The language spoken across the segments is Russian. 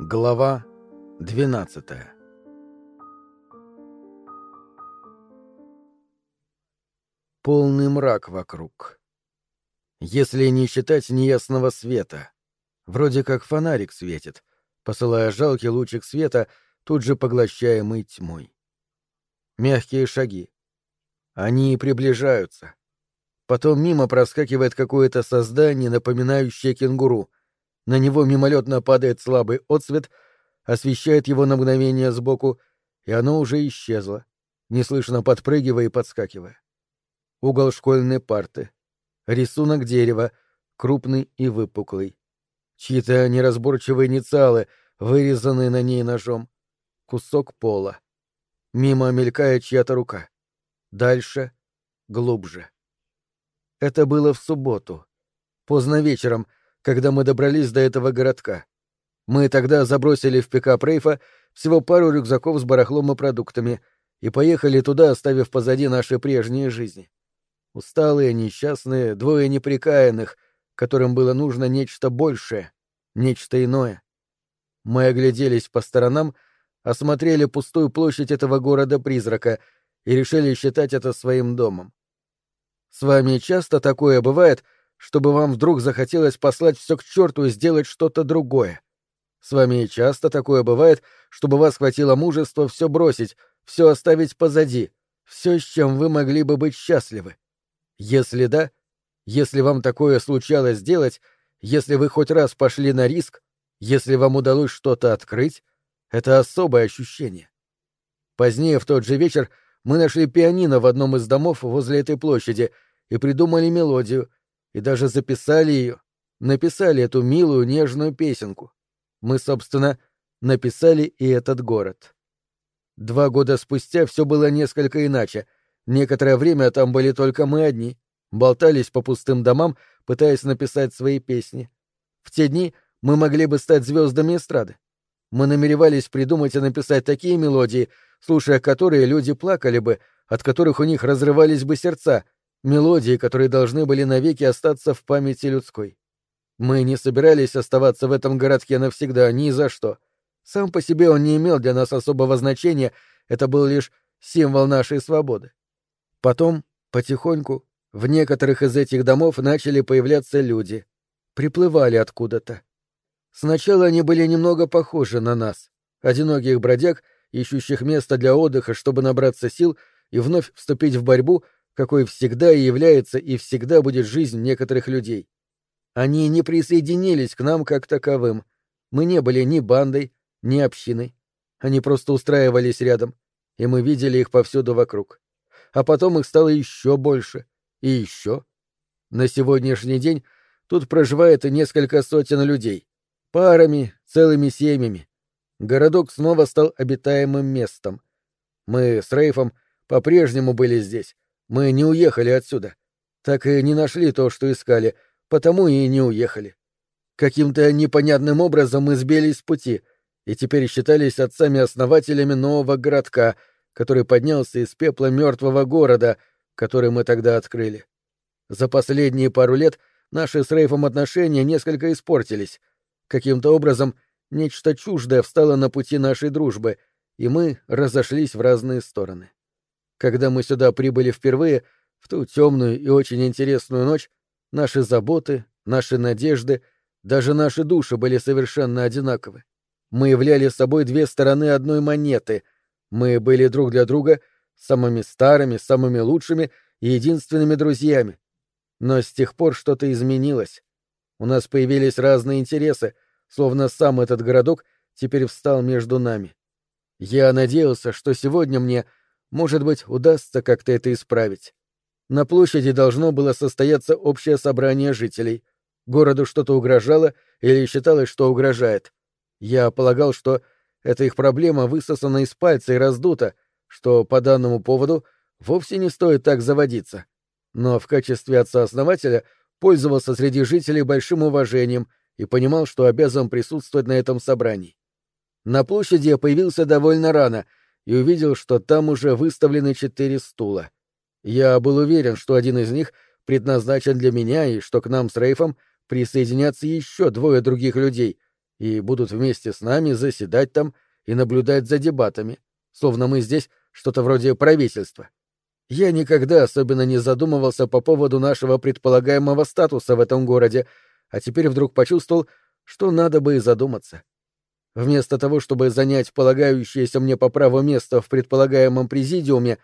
Глава 12 Полный мрак вокруг. Если не считать неясного света. Вроде как фонарик светит, посылая жалкий лучик света, тут же поглощаемый тьмой. Мягкие шаги. Они приближаются. Потом мимо проскакивает какое-то создание, напоминающее кенгуру — на него мимолетно падает слабый отсвет, освещает его на мгновение сбоку, и оно уже исчезло, неслышно подпрыгивая и подскакивая. Угол школьной парты. Рисунок дерева, крупный и выпуклый. Чьи-то неразборчивые инициалы, вырезанные на ней ножом. Кусок пола. Мимо мелькает чья-то рука. Дальше — глубже. Это было в субботу. Поздно вечером — когда мы добрались до этого городка. Мы тогда забросили в пикап Рейфа всего пару рюкзаков с барахлом и продуктами и поехали туда, оставив позади наши прежние жизни. Усталые, несчастные, двое неприкаянных, которым было нужно нечто большее, нечто иное. Мы огляделись по сторонам, осмотрели пустую площадь этого города-призрака и решили считать это своим домом. С вами часто такое бывает — чтобы вам вдруг захотелось послать все к черту и сделать что-то другое. С вами часто такое бывает, чтобы вас хватило мужества все бросить, все оставить позади, все, с чем вы могли бы быть счастливы. Если да, если вам такое случалось сделать, если вы хоть раз пошли на риск, если вам удалось что-то открыть, это особое ощущение. Позднее в тот же вечер мы нашли пианино в одном из домов возле этой площади и придумали мелодию, и даже записали ее, написали эту милую нежную песенку. Мы, собственно, написали и этот город. Два года спустя все было несколько иначе. Некоторое время там были только мы одни, болтались по пустым домам, пытаясь написать свои песни. В те дни мы могли бы стать звездами эстрады. Мы намеревались придумать и написать такие мелодии, слушая которые люди плакали бы, от которых у них разрывались бы сердца — мелодии, которые должны были навеки остаться в памяти людской. Мы не собирались оставаться в этом городке навсегда ни за что. Сам по себе он не имел для нас особого значения, это был лишь символ нашей свободы. Потом, потихоньку, в некоторых из этих домов начали появляться люди. Приплывали откуда-то. Сначала они были немного похожи на нас, одиноких бродяг, ищущих место для отдыха, чтобы набраться сил и вновь вступить в борьбу — какой всегда и является и всегда будет жизнь некоторых людей. Они не присоединились к нам как таковым. Мы не были ни бандой, ни общиной. Они просто устраивались рядом, и мы видели их повсюду вокруг. А потом их стало еще больше. И еще. На сегодняшний день тут проживает несколько сотен людей. Парами, целыми семьями. Городок снова стал обитаемым местом. Мы с Рейфом по-прежнему были здесь, мы не уехали отсюда. Так и не нашли то, что искали, потому и не уехали. Каким-то непонятным образом мы сбились с пути и теперь считались отцами-основателями нового городка, который поднялся из пепла мертвого города, который мы тогда открыли. За последние пару лет наши с Рейфом отношения несколько испортились. Каким-то образом нечто чуждое встало на пути нашей дружбы, и мы разошлись в разные стороны. Когда мы сюда прибыли впервые, в ту темную и очень интересную ночь, наши заботы, наши надежды, даже наши души были совершенно одинаковы. Мы являли собой две стороны одной монеты. Мы были друг для друга самыми старыми, самыми лучшими и единственными друзьями. Но с тех пор что-то изменилось. У нас появились разные интересы, словно сам этот городок теперь встал между нами. Я надеялся, что сегодня мне — может быть, удастся как-то это исправить. На площади должно было состояться общее собрание жителей. Городу что-то угрожало или считалось, что угрожает. Я полагал, что эта их проблема высосана из пальца и раздута, что по данному поводу вовсе не стоит так заводиться. Но в качестве отца-основателя пользовался среди жителей большим уважением и понимал, что обязан присутствовать на этом собрании. На площади я появился довольно рано — и увидел, что там уже выставлены четыре стула. Я был уверен, что один из них предназначен для меня и что к нам с Рейфом присоединятся еще двое других людей, и будут вместе с нами заседать там и наблюдать за дебатами, словно мы здесь что-то вроде правительства. Я никогда особенно не задумывался по поводу нашего предполагаемого статуса в этом городе, а теперь вдруг почувствовал, что надо бы и задуматься. Вместо того, чтобы занять полагающееся мне по праву место в предполагаемом президиуме,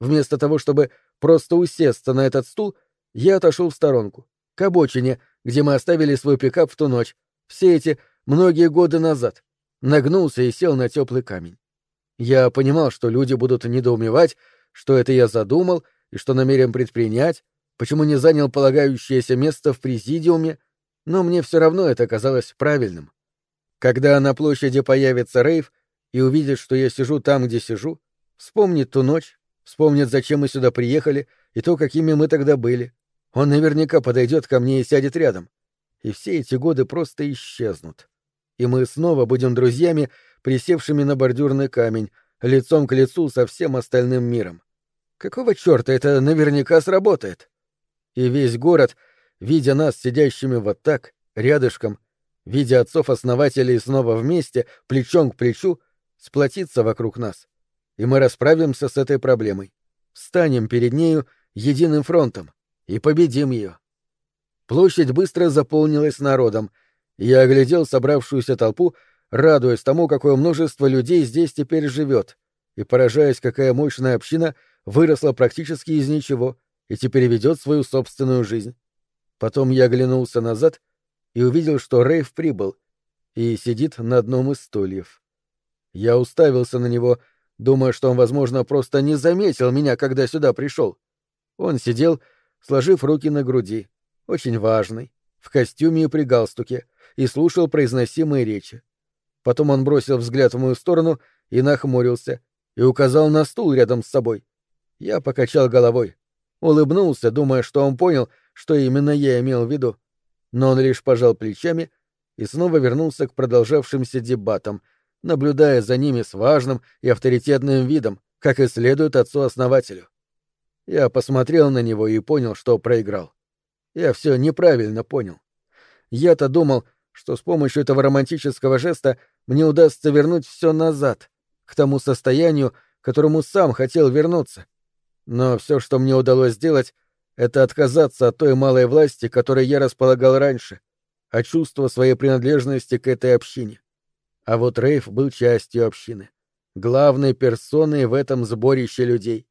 вместо того, чтобы просто усесться на этот стул, я отошел в сторонку, к обочине, где мы оставили свой пикап в ту ночь, все эти многие годы назад, нагнулся и сел на теплый камень. Я понимал, что люди будут недоумевать, что это я задумал и что намерен предпринять, почему не занял полагающееся место в президиуме, но мне все равно это казалось правильным. Когда на площади появится Рейв и увидит, что я сижу там, где сижу, вспомнит ту ночь, вспомнит, зачем мы сюда приехали и то, какими мы тогда были. Он наверняка подойдет ко мне и сядет рядом. И все эти годы просто исчезнут. И мы снова будем друзьями, присевшими на бордюрный камень, лицом к лицу со всем остальным миром. Какого черта это наверняка сработает? И весь город, видя нас сидящими вот так, рядышком, видя отцов-основателей снова вместе, плечом к плечу, сплотится вокруг нас. И мы расправимся с этой проблемой. Встанем перед нею единым фронтом и победим ее. Площадь быстро заполнилась народом. Я оглядел собравшуюся толпу, радуясь тому, какое множество людей здесь теперь живет, и поражаясь, какая мощная община выросла практически из ничего и теперь ведет свою собственную жизнь. Потом я оглянулся назад и увидел, что Рейв прибыл и сидит на одном из стульев. Я уставился на него, думая, что он, возможно, просто не заметил меня, когда сюда пришел. Он сидел, сложив руки на груди, очень важный, в костюме и при галстуке, и слушал произносимые речи. Потом он бросил взгляд в мою сторону и нахмурился, и указал на стул рядом с собой. Я покачал головой, улыбнулся, думая, что он понял, что именно я имел в виду. Но он лишь пожал плечами и снова вернулся к продолжавшимся дебатам, наблюдая за ними с важным и авторитетным видом, как и следует отцу-основателю. Я посмотрел на него и понял, что проиграл. Я все неправильно понял. Я-то думал, что с помощью этого романтического жеста мне удастся вернуть все назад, к тому состоянию, к которому сам хотел вернуться. Но все, что мне удалось сделать, это отказаться от той малой власти, которой я располагал раньше, от чувства своей принадлежности к этой общине. А вот Рейф был частью общины, главной персоной в этом сборище людей.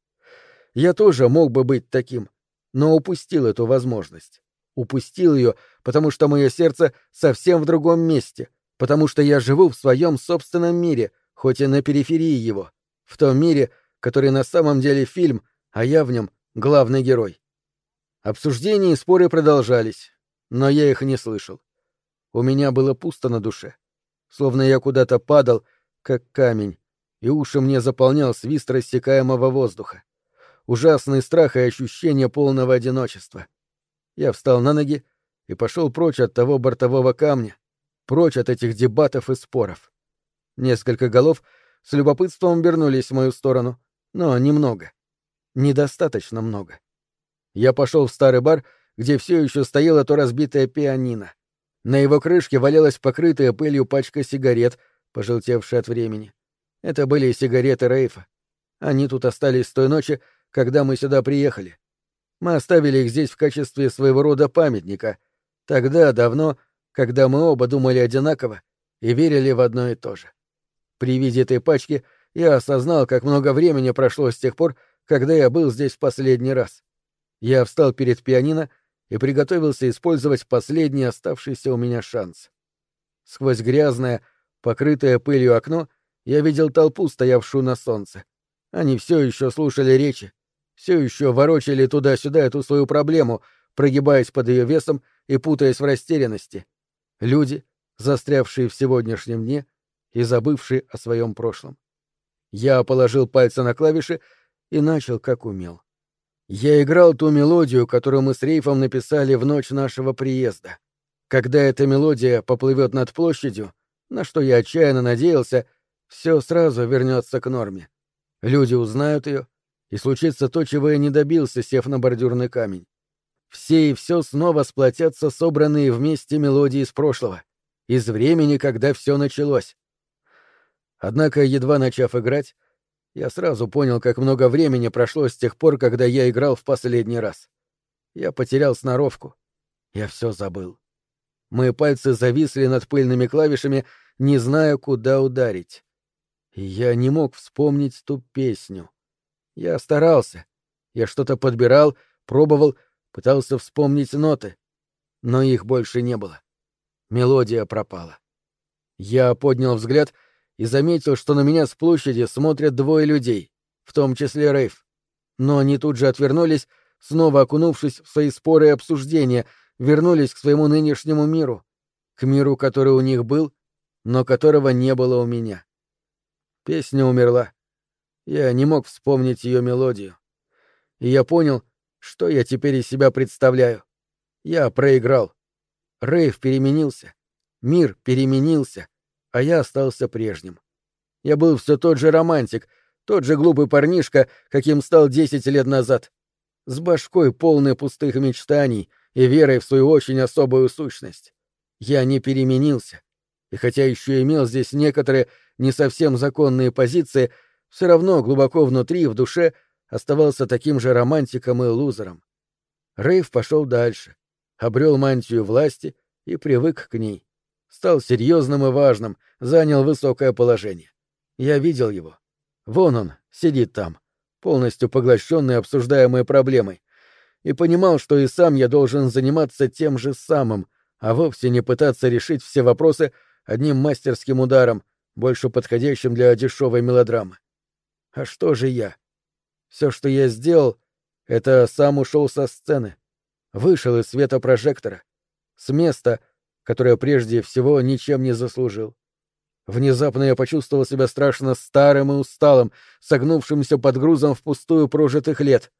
Я тоже мог бы быть таким, но упустил эту возможность. Упустил ее, потому что мое сердце совсем в другом месте, потому что я живу в своем собственном мире, хоть и на периферии его, в том мире, который на самом деле фильм, а я в нем главный герой. Обсуждения и споры продолжались, но я их не слышал. У меня было пусто на душе, словно я куда-то падал, как камень, и уши мне заполнял свист рассекаемого воздуха. Ужасный страх и ощущение полного одиночества — я встал на ноги и пошел прочь от того бортового камня, прочь от этих дебатов и споров. Несколько голов с любопытством обернулись в мою сторону, но немного. Недостаточно много. Я пошел в старый бар, где все еще стояло то разбитое пианино. На его крышке валялась покрытая пылью пачка сигарет, пожелтевшая от времени. Это были сигареты Рейфа. Они тут остались с той ночи, когда мы сюда приехали. Мы оставили их здесь в качестве своего рода памятника. Тогда, давно, когда мы оба думали одинаково и верили в одно и то же. При виде этой пачки я осознал, как много времени прошло с тех пор, когда я был здесь в последний раз. Я встал перед пианино и приготовился использовать последний оставшийся у меня шанс. Сквозь грязное, покрытое пылью окно я видел толпу, стоявшую на солнце. Они все еще слушали речи, все еще ворочали туда-сюда эту свою проблему, прогибаясь под ее весом и путаясь в растерянности. Люди, застрявшие в сегодняшнем дне и забывшие о своем прошлом. Я положил пальцы на клавиши и начал, как умел. Я играл ту мелодию, которую мы с Рейфом написали в ночь нашего приезда. Когда эта мелодия поплывет над площадью, на что я отчаянно надеялся, все сразу вернется к норме. Люди узнают ее, и случится то, чего я не добился, сев на бордюрный камень. Все и все снова сплотятся собранные вместе мелодии из прошлого, из времени, когда все началось. Однако, едва начав играть, я сразу понял, как много времени прошло с тех пор, когда я играл в последний раз. Я потерял сноровку. Я все забыл. Мои пальцы зависли над пыльными клавишами, не зная, куда ударить. И я не мог вспомнить ту песню. Я старался. Я что-то подбирал, пробовал, пытался вспомнить ноты. Но их больше не было. Мелодия пропала. Я поднял взгляд и заметил, что на меня с площади смотрят двое людей, в том числе Рейв. Но они тут же отвернулись, снова окунувшись в свои споры и обсуждения, вернулись к своему нынешнему миру, к миру, который у них был, но которого не было у меня. Песня умерла. Я не мог вспомнить ее мелодию. И я понял, что я теперь из себя представляю. Я проиграл. Рейв переменился. Мир переменился, а я остался прежним. Я был все тот же романтик, тот же глупый парнишка, каким стал десять лет назад. С башкой полной пустых мечтаний и верой в свою очень особую сущность. Я не переменился. И хотя еще имел здесь некоторые не совсем законные позиции, все равно глубоко внутри, в душе, оставался таким же романтиком и лузером. Рейв пошел дальше, обрел мантию власти и привык к ней. Стал серьезным и важным, занял высокое положение. Я видел его. Вон он, сидит там, полностью поглощенный обсуждаемой проблемой, и понимал, что и сам я должен заниматься тем же самым, а вовсе не пытаться решить все вопросы одним мастерским ударом, больше подходящим для дешевой мелодрамы. А что же я? Все, что я сделал, это сам ушел со сцены, вышел из света прожектора, с места, которое прежде всего ничем не заслужил. Внезапно я почувствовал себя страшно старым и усталым, согнувшимся под грузом впустую прожитых лет.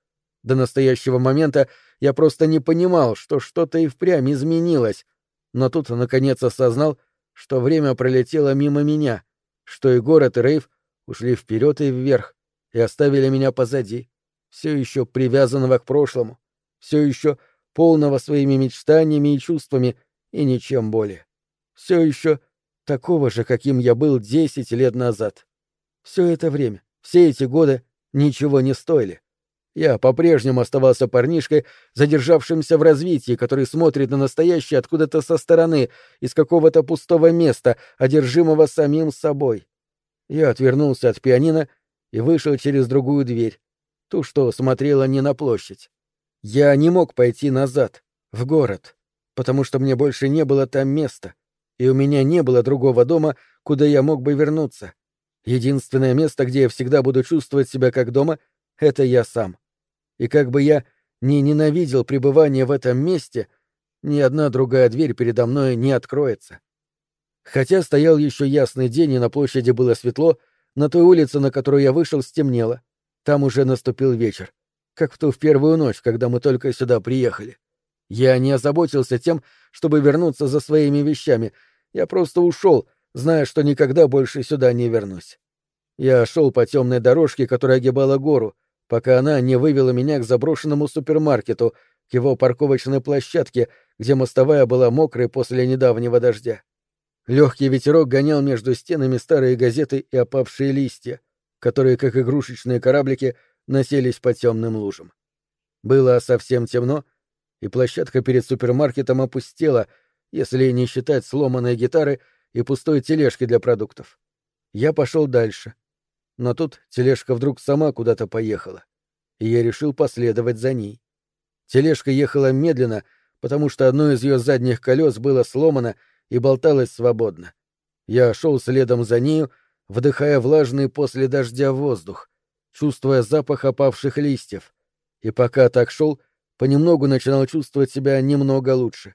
До настоящего момента я просто не понимал, что что-то и впрямь изменилось, но тут, наконец, осознал, что время пролетело мимо меня, что и город, и Рейв ушли вперед и вверх и оставили меня позади, все еще привязанного к прошлому, все еще полного своими мечтаниями и чувствами, и ничем более. Все еще такого же, каким я был десять лет назад. Все это время, все эти годы ничего не стоили. Я по-прежнему оставался парнишкой, задержавшимся в развитии, который смотрит на настоящее откуда-то со стороны, из какого-то пустого места, одержимого самим собой. Я отвернулся от пианино и вышел через другую дверь, ту, что смотрела не на площадь. Я не мог пойти назад, в город, потому что мне больше не было там места, и у меня не было другого дома, куда я мог бы вернуться. Единственное место, где я всегда буду чувствовать себя как дома, — это я сам. И как бы я не ненавидел пребывание в этом месте, ни одна другая дверь передо мной не откроется. Хотя стоял еще ясный день, и на площади было светло, на той улице, на которую я вышел, стемнело. Там уже наступил вечер как в ту в первую ночь, когда мы только сюда приехали. Я не озаботился тем, чтобы вернуться за своими вещами. Я просто ушел, зная, что никогда больше сюда не вернусь. Я шел по темной дорожке, которая огибала гору, пока она не вывела меня к заброшенному супермаркету, к его парковочной площадке, где мостовая была мокрой после недавнего дождя. Легкий ветерок гонял между стенами старые газеты и опавшие листья, которые, как игрушечные кораблики, носились по темным лужам. Было совсем темно, и площадка перед супермаркетом опустела, если не считать сломанной гитары и пустой тележки для продуктов. Я пошел дальше. Но тут тележка вдруг сама куда-то поехала, и я решил последовать за ней. Тележка ехала медленно, потому что одно из ее задних колес было сломано и болталось свободно. Я шел следом за нею, вдыхая влажный после дождя воздух, чувствуя запах опавших листьев, и пока так шел, понемногу начинал чувствовать себя немного лучше.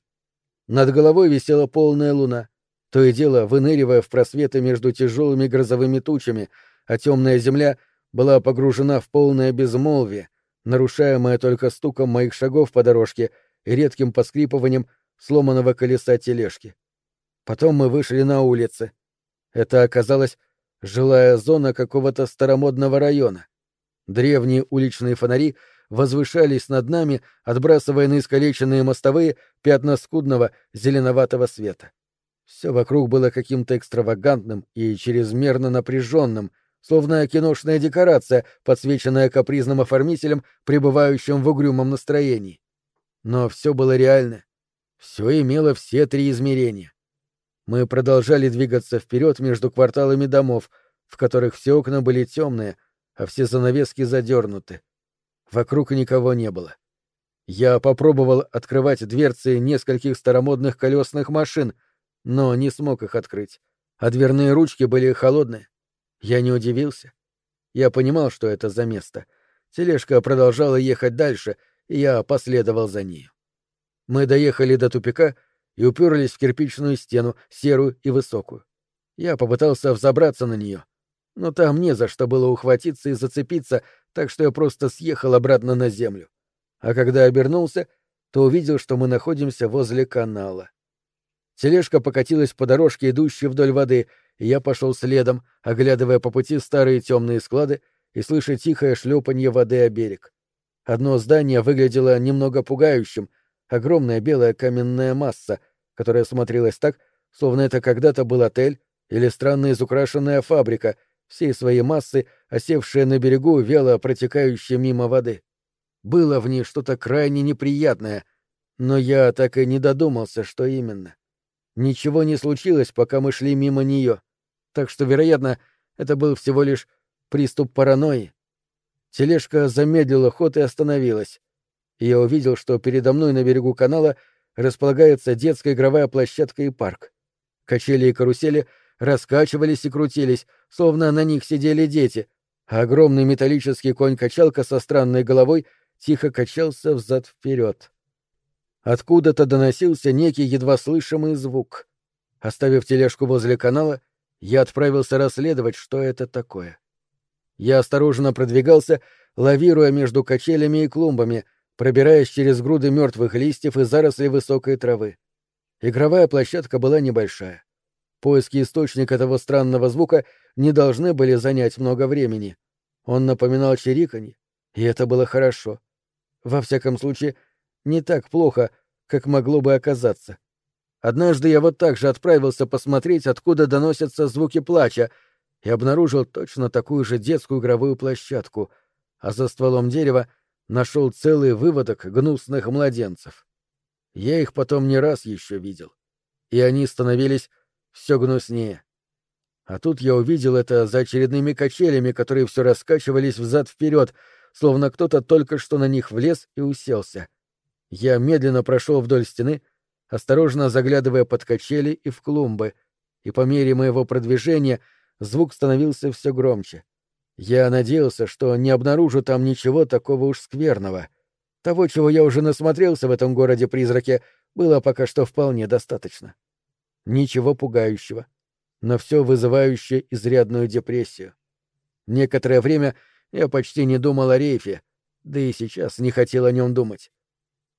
Над головой висела полная луна, то и дело выныривая в просветы между тяжелыми грозовыми тучами, а темная земля была погружена в полное безмолвие, нарушаемое только стуком моих шагов по дорожке и редким поскрипыванием сломанного колеса тележки. Потом мы вышли на улицы. Это оказалось жилая зона какого-то старомодного района. Древние уличные фонари возвышались над нами, отбрасывая на искалеченные мостовые пятна скудного зеленоватого света. Все вокруг было каким-то экстравагантным и чрезмерно напряженным, словно киношная декорация, подсвеченная капризным оформителем, пребывающим в угрюмом настроении. Но все было реально. Все имело все три измерения. Мы продолжали двигаться вперед между кварталами домов, в которых все окна были темные, а все занавески задернуты. Вокруг никого не было. Я попробовал открывать дверцы нескольких старомодных колесных машин, но не смог их открыть, а дверные ручки были холодные. Я не удивился. Я понимал, что это за место. Тележка продолжала ехать дальше, и я последовал за ней. Мы доехали до тупика и уперлись в кирпичную стену, серую и высокую. Я попытался взобраться на нее, но там не за что было ухватиться и зацепиться, так что я просто съехал обратно на землю. А когда обернулся, то увидел, что мы находимся возле канала. Тележка покатилась по дорожке, идущей вдоль воды, и я пошел следом, оглядывая по пути старые темные склады и слыша тихое шлепанье воды о берег. Одно здание выглядело немного пугающим, огромная белая каменная масса, которая смотрелась так, словно это когда-то был отель или странно изукрашенная фабрика, всей своей массы, осевшая на берегу, вяло протекающая мимо воды. Было в ней что-то крайне неприятное, но я так и не додумался, что именно. Ничего не случилось, пока мы шли мимо нее, так что, вероятно, это был всего лишь приступ паранойи. Тележка замедлила ход и остановилась. Я увидел, что передо мной на берегу канала располагается детская игровая площадка и парк. Качели и карусели раскачивались и крутились, словно на них сидели дети, а огромный металлический конь-качалка со странной головой тихо качался взад-вперед. Откуда-то доносился некий едва слышимый звук. Оставив тележку возле канала, я отправился расследовать, что это такое. Я осторожно продвигался, лавируя между качелями и клумбами, пробираясь через груды мертвых листьев и заросли высокой травы. Игровая площадка была небольшая. Поиски источника того странного звука не должны были занять много времени. Он напоминал чириканье, и это было хорошо. Во всяком случае, не так плохо, как могло бы оказаться. Однажды я вот так же отправился посмотреть, откуда доносятся звуки плача, и обнаружил точно такую же детскую игровую площадку, а за стволом дерева нашел целый выводок гнусных младенцев. Я их потом не раз еще видел, и они становились все гнуснее. А тут я увидел это за очередными качелями, которые все раскачивались взад-вперед, словно кто-то только что на них влез и уселся. Я медленно прошел вдоль стены, осторожно заглядывая под качели и в клумбы, и по мере моего продвижения звук становился все громче. Я надеялся, что не обнаружу там ничего такого уж скверного. Того, чего я уже насмотрелся в этом городе-призраке, было пока что вполне достаточно. Ничего пугающего, но все вызывающее изрядную депрессию. Некоторое время я почти не думал о рейфе, да и сейчас не хотел о нем думать.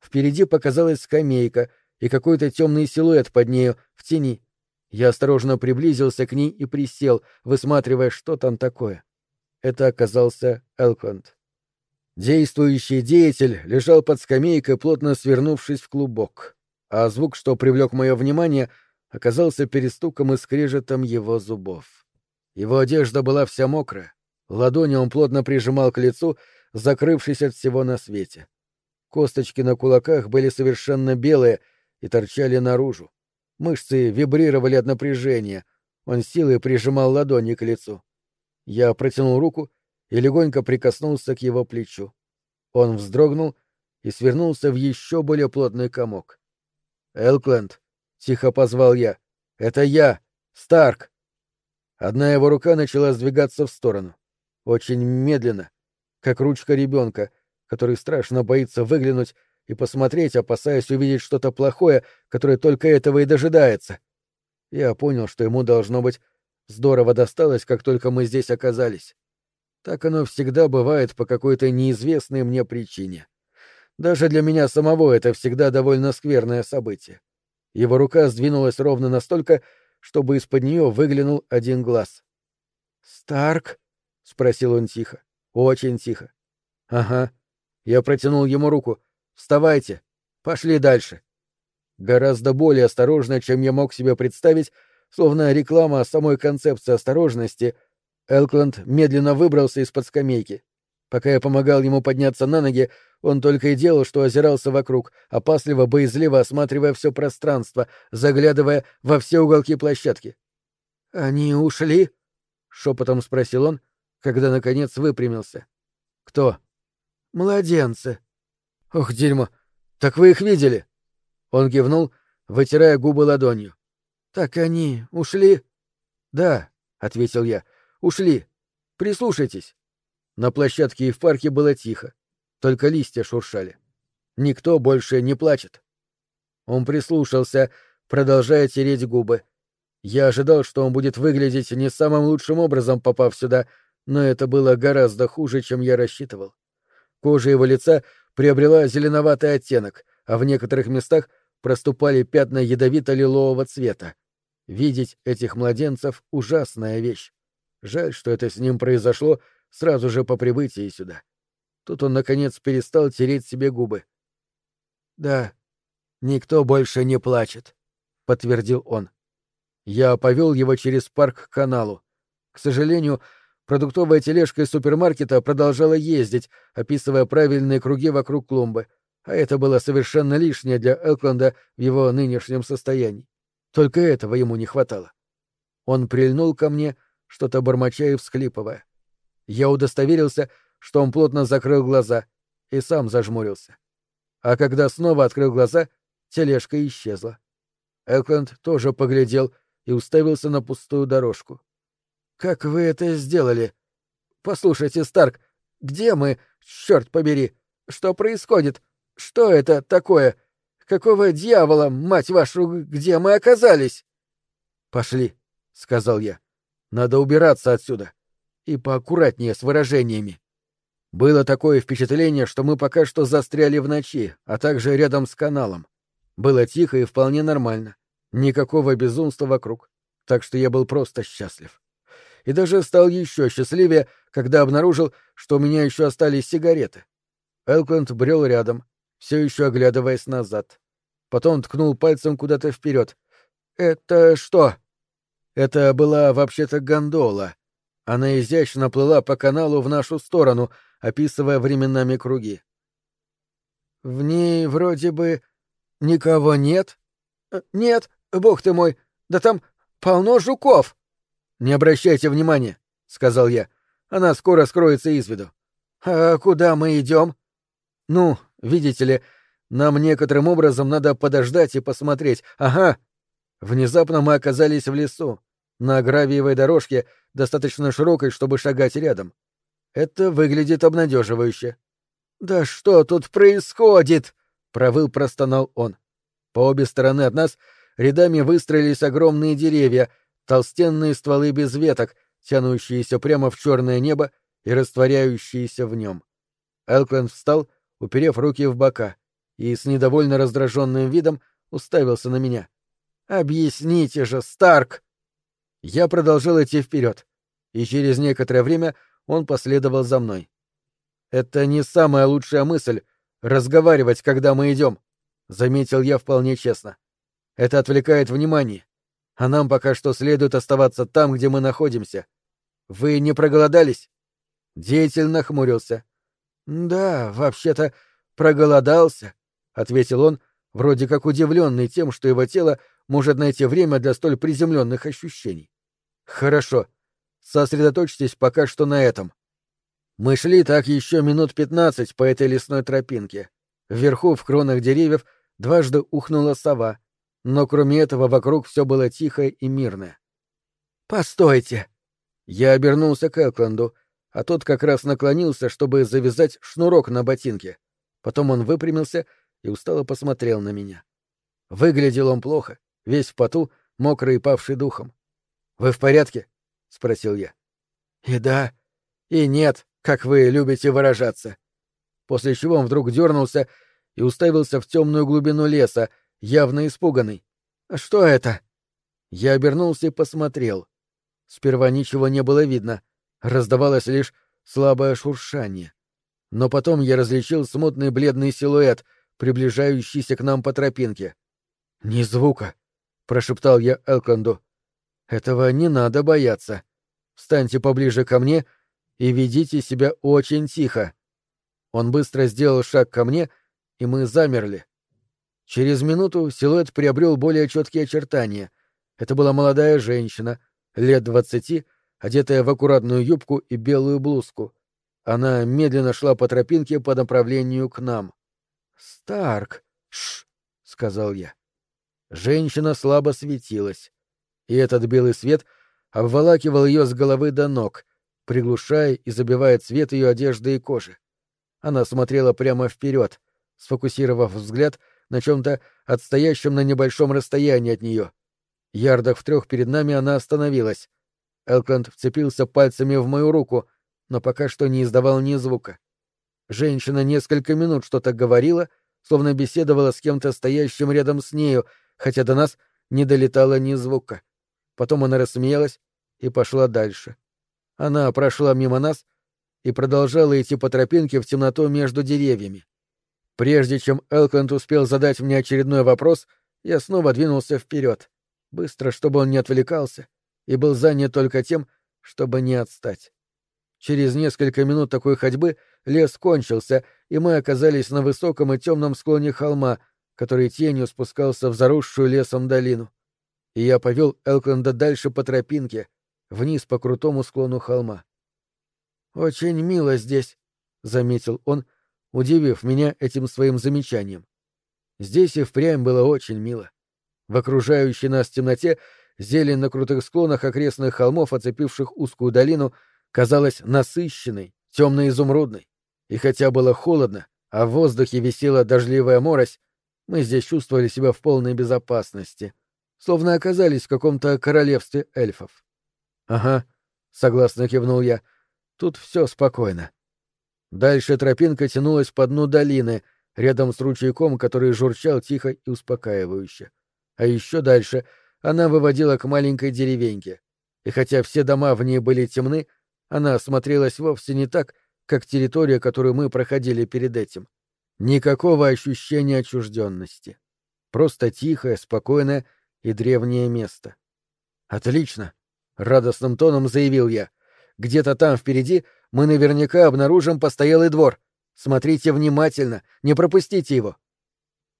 Впереди показалась скамейка и какой-то темный силуэт под нею, в тени. Я осторожно приблизился к ней и присел, высматривая, что там такое. Это оказался Элквант. Действующий деятель лежал под скамейкой, плотно свернувшись в клубок, а звук, что привлек мое внимание, оказался перестуком и скрежетом его зубов. Его одежда была вся мокрая, ладони он плотно прижимал к лицу, закрывшись от всего на свете. Косточки на кулаках были совершенно белые и торчали наружу. Мышцы вибрировали от напряжения. Он силой прижимал ладони к лицу. Я протянул руку и легонько прикоснулся к его плечу. Он вздрогнул и свернулся в еще более плотный комок. «Элкленд!» — тихо позвал я. «Это я! Старк!» Одна его рука начала сдвигаться в сторону. Очень медленно, как ручка ребенка, который страшно боится выглянуть и посмотреть, опасаясь увидеть что-то плохое, которое только этого и дожидается. Я понял, что ему должно быть здорово досталось, как только мы здесь оказались. Так оно всегда бывает по какой-то неизвестной мне причине. Даже для меня самого это всегда довольно скверное событие. Его рука сдвинулась ровно настолько, чтобы из-под нее выглянул один глаз. «Старк?» — спросил он тихо. Очень тихо. «Ага», я протянул ему руку. «Вставайте! Пошли дальше!» Гораздо более осторожно, чем я мог себе представить, словно реклама самой концепции осторожности, Элкленд медленно выбрался из-под скамейки. Пока я помогал ему подняться на ноги, он только и делал, что озирался вокруг, опасливо, боязливо осматривая все пространство, заглядывая во все уголки площадки. «Они ушли?» — шепотом спросил он, когда, наконец, выпрямился. «Кто?» «Младенцы». «Ох, дерьмо! Так вы их видели?» Он кивнул, вытирая губы ладонью. «Так они ушли?» «Да», — ответил я, — «ушли. Прислушайтесь». На площадке и в парке было тихо, только листья шуршали. Никто больше не плачет. Он прислушался, продолжая тереть губы. Я ожидал, что он будет выглядеть не самым лучшим образом, попав сюда, но это было гораздо хуже, чем я рассчитывал. Кожа его лица приобрела зеленоватый оттенок, а в некоторых местах проступали пятна ядовито-лилового цвета. Видеть этих младенцев — ужасная вещь. Жаль, что это с ним произошло сразу же по прибытии сюда. Тут он, наконец, перестал тереть себе губы. «Да, никто больше не плачет», — подтвердил он. Я повел его через парк к каналу. К сожалению, продуктовая тележка из супермаркета продолжала ездить, описывая правильные круги вокруг клумбы, а это было совершенно лишнее для Элкленда в его нынешнем состоянии. Только этого ему не хватало. Он прильнул ко мне, что-то бормоча и всхлипывая. Я удостоверился, что он плотно закрыл глаза и сам зажмурился. А когда снова открыл глаза, тележка исчезла. Элкленд тоже поглядел и уставился на пустую дорожку. «Как вы это сделали? Послушайте, Старк, где мы, черт побери? Что происходит? Что это такое? Какого дьявола, мать вашу, где мы оказались?» «Пошли», — сказал я. «Надо убираться отсюда. И поаккуратнее с выражениями». Было такое впечатление, что мы пока что застряли в ночи, а также рядом с каналом. Было тихо и вполне нормально. Никакого безумства вокруг. Так что я был просто счастлив. И даже стал еще счастливее, когда обнаружил, что у меня еще остались сигареты. Элкленд брел рядом, все еще оглядываясь назад. Потом ткнул пальцем куда-то вперед. «Это что?» Это была вообще-то гондола. Она изящно плыла по каналу в нашу сторону, описывая временами круги. «В ней вроде бы никого нет?» «Э, «Нет, бог ты мой, да там полно жуков!» «Не обращайте внимания», — сказал я. «Она скоро скроется из виду». «А куда мы идем?» «Ну, видите ли, нам некоторым образом надо подождать и посмотреть. Ага!» Внезапно мы оказались в лесу, на гравиевой дорожке, достаточно широкой, чтобы шагать рядом. Это выглядит обнадеживающе. «Да что тут происходит?» — провыл простонал он. По обе стороны от нас рядами выстроились огромные деревья, толстенные стволы без веток, тянущиеся прямо в черное небо и растворяющиеся в нем. Элкленд встал, уперев руки в бока, и с недовольно раздраженным видом уставился на меня. «Объясните же, Старк!» Я продолжал идти вперед, и через некоторое время он последовал за мной. «Это не самая лучшая мысль — разговаривать, когда мы идем», — заметил я вполне честно. «Это отвлекает внимание, а нам пока что следует оставаться там, где мы находимся. Вы не проголодались?» Деятель нахмурился. «Да, вообще-то, проголодался», — ответил он, вроде как удивленный тем, что его тело может найти время для столь приземленных ощущений. «Хорошо», Сосредоточьтесь пока что на этом. Мы шли так еще минут пятнадцать по этой лесной тропинке. Вверху, в кронах деревьев, дважды ухнула сова, но кроме этого вокруг все было тихо и мирное. «Постойте!» Я обернулся к Элкленду, а тот как раз наклонился, чтобы завязать шнурок на ботинке. Потом он выпрямился и устало посмотрел на меня. Выглядел он плохо, весь в поту, мокрый и павший духом. «Вы в порядке?» — спросил я. «И да, и нет, как вы любите выражаться». После чего он вдруг дернулся и уставился в темную глубину леса, явно испуганный. «Что это?» Я обернулся и посмотрел. Сперва ничего не было видно, раздавалось лишь слабое шуршание. Но потом я различил смутный бледный силуэт, приближающийся к нам по тропинке. «Ни звука», — прошептал я Элкленду. «Этого не надо бояться. Встаньте поближе ко мне и ведите себя очень тихо». Он быстро сделал шаг ко мне, и мы замерли. Через минуту силуэт приобрел более четкие очертания. Это была молодая женщина, лет двадцати, одетая в аккуратную юбку и белую блузку. Она медленно шла по тропинке по направлению к нам. «Старк!» «Шш!» — сказал я. Женщина слабо светилась, и этот белый свет обволакивал ее с головы до ног, приглушая и забивая цвет ее одежды и кожи. Она смотрела прямо вперед, сфокусировав взгляд на чем-то отстоящем на небольшом расстоянии от нее. Ярдах в трех перед нами она остановилась. Элкленд вцепился пальцами в мою руку, но пока что не издавал ни звука. Женщина несколько минут что-то говорила, словно беседовала с кем-то стоящим рядом с нею, хотя до нас не долетало ни звука. Потом она рассмеялась и пошла дальше. Она прошла мимо нас и продолжала идти по тропинке в темноту между деревьями. Прежде чем Элкленд успел задать мне очередной вопрос, я снова двинулся вперед, быстро, чтобы он не отвлекался, и был занят только тем, чтобы не отстать. Через несколько минут такой ходьбы лес кончился, и мы оказались на высоком и темном склоне холма, который тенью спускался в заросшую лесом долину. И я повел Элкленда дальше по тропинке, вниз по крутому склону холма. «Очень мило здесь», — заметил он, удивив меня этим своим замечанием. Здесь и впрямь было очень мило. В окружающей нас темноте зелень на крутых склонах окрестных холмов, оцепивших узкую долину, казалась насыщенной, темно-изумрудной. И хотя было холодно, а в воздухе висела дождливая морось, мы здесь чувствовали себя в полной безопасности, словно оказались в каком-то королевстве эльфов. — Ага, — согласно кивнул я, — тут все спокойно. Дальше тропинка тянулась по дну долины, рядом с ручейком, который журчал тихо и успокаивающе. А еще дальше она выводила к маленькой деревеньке. И хотя все дома в ней были темны, она смотрелась вовсе не так, как территория, которую мы проходили перед этим. Никакого ощущения отчужденности. Просто тихое, спокойное и древнее место. «Отлично!» — радостным тоном заявил я. «Где-то там впереди мы наверняка обнаружим постоялый двор. Смотрите внимательно, не пропустите его».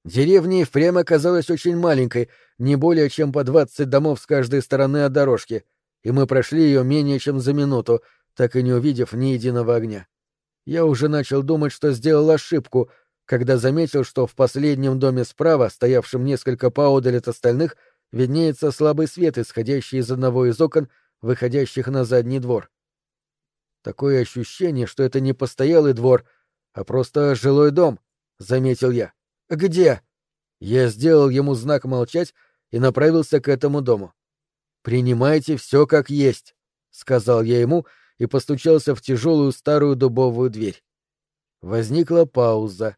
Деревня впрямь оказалась очень маленькой, не более чем по двадцать домов с каждой стороны от дорожки, и мы прошли ее менее чем за минуту, так и не увидев ни единого огня. Я уже начал думать, что сделал ошибку, когда заметил, что в последнем доме справа, стоявшем несколько поодаль от остальных, виднеется слабый свет, исходящий из одного из окон, выходящих на задний двор. Такое ощущение, что это не постоялый двор, а просто жилой дом, — заметил я. «Где?» Я сделал ему знак молчать и направился к этому дому. «Принимайте все как есть», — сказал я ему, — и постучался в тяжелую старую дубовую дверь. Возникла пауза.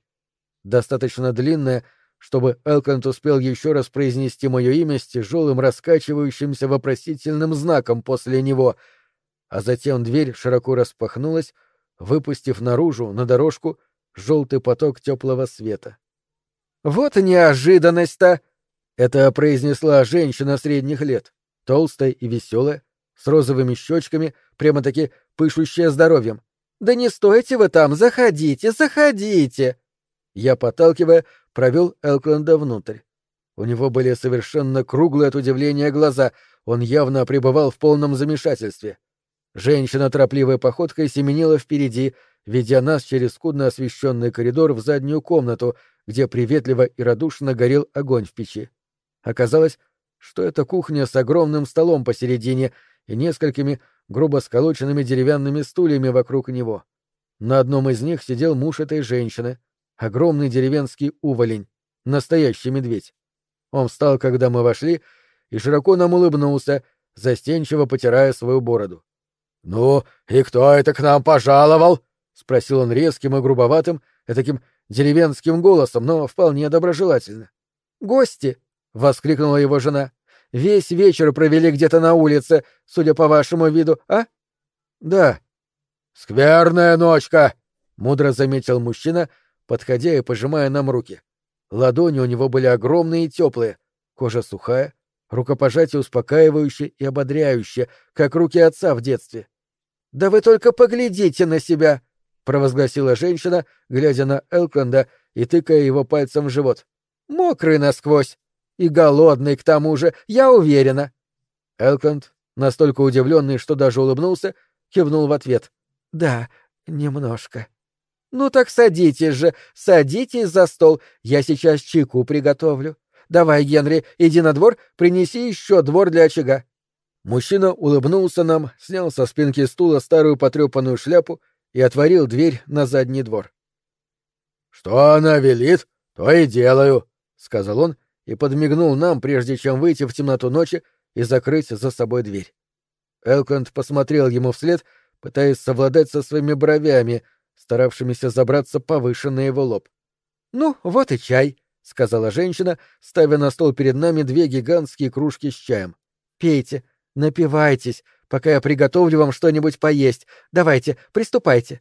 Достаточно длинная, чтобы Элконт успел еще раз произнести мое имя с тяжелым раскачивающимся вопросительным знаком после него, а затем дверь широко распахнулась, выпустив наружу, на дорожку, желтый поток теплого света. «Вот неожиданность-то!» — это произнесла женщина средних лет, толстая и веселая, с розовыми щечками, прямо-таки пышущая здоровьем. «Да не стойте вы там, заходите, заходите!» Я, подталкивая, провел Элкленда внутрь. У него были совершенно круглые от удивления глаза, он явно пребывал в полном замешательстве. Женщина торопливой походкой семенила впереди, ведя нас через скудно освещенный коридор в заднюю комнату, где приветливо и радушно горел огонь в печи. Оказалось, что это кухня с огромным столом посередине и несколькими грубо сколоченными деревянными стульями вокруг него. На одном из них сидел муж этой женщины, огромный деревенский уволень, настоящий медведь. Он встал, когда мы вошли, и широко нам улыбнулся, застенчиво потирая свою бороду. — Ну, и кто это к нам пожаловал? — спросил он резким и грубоватым, и таким деревенским голосом, но вполне доброжелательно. — Гости! — воскликнула его жена. Весь вечер провели где-то на улице, судя по вашему виду, а? Да. Скверная ночка, мудро заметил мужчина, подходя и пожимая нам руки. Ладони у него были огромные и теплые, Кожа сухая, рукопожатие успокаивающее и ободряющее, как руки отца в детстве. «Да вы только поглядите на себя!» — провозгласила женщина, глядя на Элкленда и тыкая его пальцем в живот. «Мокрый насквозь! И голодный, к тому же, я уверена!» Элкленд, настолько удивленный, что даже улыбнулся, кивнул в ответ. «Да, немножко». «Ну так садитесь же, садитесь за стол, я сейчас чайку приготовлю. Давай, Генри, иди на двор, принеси еще двор для очага». Мужчина улыбнулся нам, снял со спинки стула старую потрепанную шляпу и отворил дверь на задний двор. «Что она велит, то и делаю», — сказал он и подмигнул нам, прежде чем выйти в темноту ночи и закрыть за собой дверь. Элконд посмотрел ему вслед, пытаясь совладать со своими бровями, старавшимися забраться повыше на его лоб. «Ну, вот и чай», — сказала женщина, ставя на стол перед нами две гигантские кружки с чаем. «Пейте, напивайтесь, пока я приготовлю вам что-нибудь поесть. Давайте, приступайте».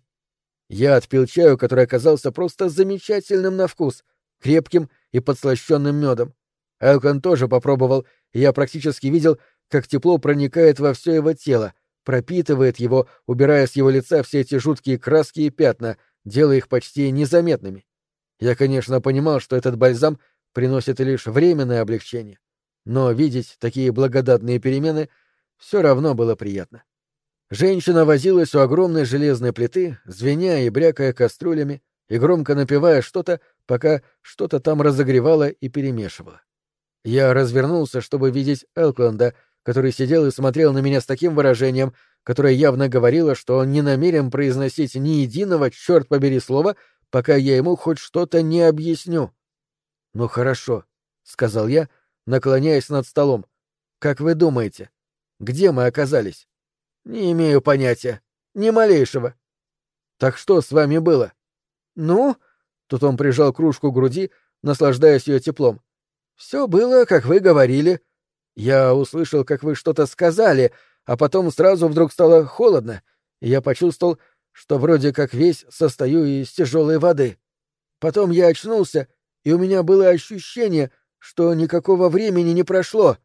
Я отпил чаю, который оказался просто замечательным на вкус, крепким и подслащенным медом. Элкон тоже попробовал, и я практически видел, как тепло проникает во все его тело, пропитывает его, убирая с его лица все эти жуткие краски и пятна, делая их почти незаметными. Я, конечно, понимал, что этот бальзам приносит лишь временное облегчение, но видеть такие благодатные перемены все равно было приятно. Женщина возилась у огромной железной плиты, звеня и брякая кастрюлями и громко напевая что-то, пока что-то там разогревала и перемешивала. Я развернулся, чтобы видеть Элкленда, который сидел и смотрел на меня с таким выражением, которое явно говорило, что он не намерен произносить ни единого, черт побери, слова, пока я ему хоть что-то не объясню. «Ну хорошо», — сказал я, наклоняясь над столом. «Как вы думаете, где мы оказались?» «Не имею понятия. Ни малейшего». «Так что с вами было?» «Ну?» — тут он прижал кружку к груди, наслаждаясь ее теплом. «Все было, как вы говорили. Я услышал, как вы что-то сказали, а потом сразу вдруг стало холодно, и я почувствовал, что вроде как весь состою из тяжелой воды. Потом я очнулся, и у меня было ощущение, что никакого времени не прошло.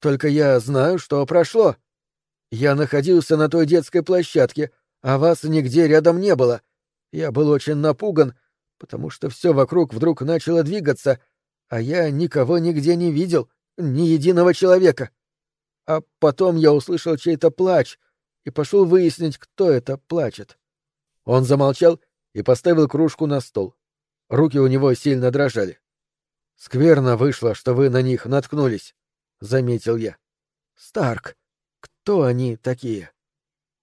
Только я знаю, что прошло. Я находился на той детской площадке, а вас нигде рядом не было. Я был очень напуган, потому что все вокруг вдруг начало двигаться, а я никого нигде не видел ни единого человека. А потом я услышал чей-то плач и пошел выяснить, кто это плачет. Он замолчал и поставил кружку на стол. Руки у него сильно дрожали. «Скверно вышло, что вы на них наткнулись», — заметил я. «Старк, кто они такие?»